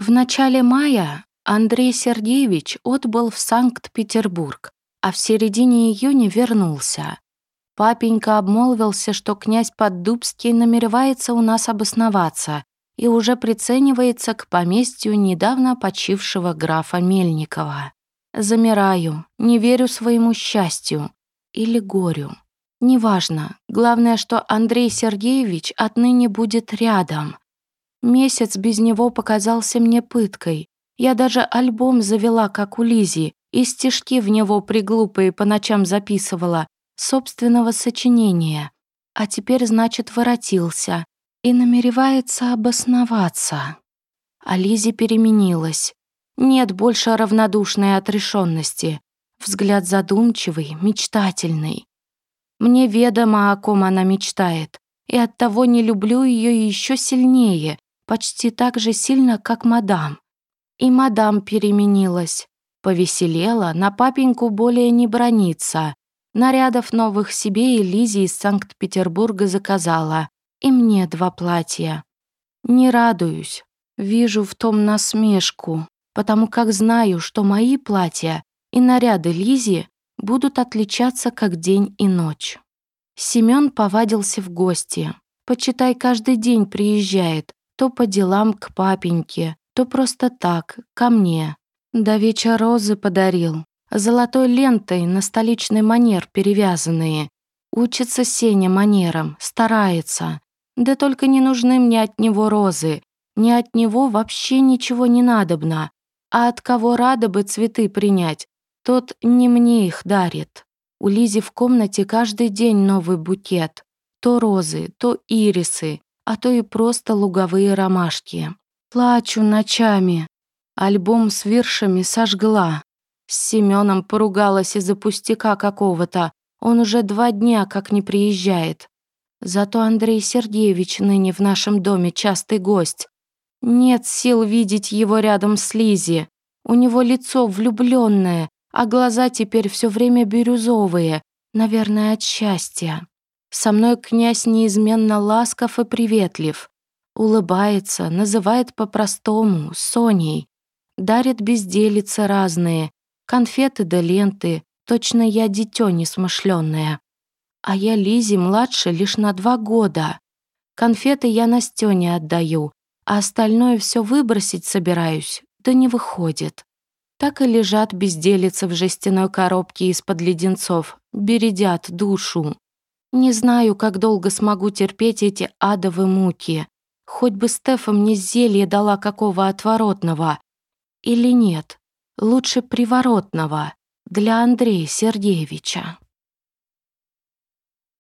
В начале мая Андрей Сергеевич отбыл в Санкт-Петербург, а в середине июня вернулся. Папенька обмолвился, что князь Поддубский намеревается у нас обосноваться и уже приценивается к поместью недавно почившего графа Мельникова. Замираю, не верю своему счастью или горю. Неважно, главное, что Андрей Сергеевич отныне будет рядом. Месяц без него показался мне пыткой. Я даже альбом завела, как у Лизи, и стишки в него приглупые по ночам записывала, собственного сочинения. А теперь, значит, воротился и намеревается обосноваться. А Лизи переменилась. Нет больше равнодушной отрешенности. Взгляд задумчивый, мечтательный. Мне ведомо, о ком она мечтает, и оттого не люблю ее еще сильнее, почти так же сильно, как мадам. И мадам переменилась. Повеселела, на папеньку более не бронится. Нарядов новых себе и Лизе из Санкт-Петербурга заказала. И мне два платья. Не радуюсь. Вижу в том насмешку, потому как знаю, что мои платья и наряды Лизи будут отличаться как день и ночь. Семён повадился в гости. Почитай, каждый день приезжает, то по делам к папеньке, то просто так, ко мне. До вечера розы подарил, золотой лентой на столичный манер перевязанные. Учится Сеня манерам, старается. Да только не нужны мне от него розы. Ни от него вообще ничего не надобно. А от кого рада бы цветы принять, тот не мне их дарит. У Лизи в комнате каждый день новый букет. То розы, то ирисы, а то и просто луговые ромашки. Плачу ночами. Альбом с виршами сожгла. С Семеном поругалась из-за пустяка какого-то. Он уже два дня как не приезжает. Зато Андрей Сергеевич ныне в нашем доме частый гость. Нет сил видеть его рядом с Лизи. У него лицо влюбленное, а глаза теперь все время бирюзовые, наверное, от счастья. Со мной князь неизменно ласков и приветлив. Улыбается, называет по-простому, Соней. Дарит безделицы разные, конфеты да ленты. Точно я дитё несмышленное. А я Лизе младше лишь на два года. Конфеты я Настёне отдаю, а остальное все выбросить собираюсь, да не выходит. Так и лежат безделицы в жестяной коробке из-под леденцов, бередят душу. Не знаю, как долго смогу терпеть эти адовые муки. Хоть бы Стефа мне зелье дала какого отворотного. Или нет, лучше приворотного для Андрея Сергеевича.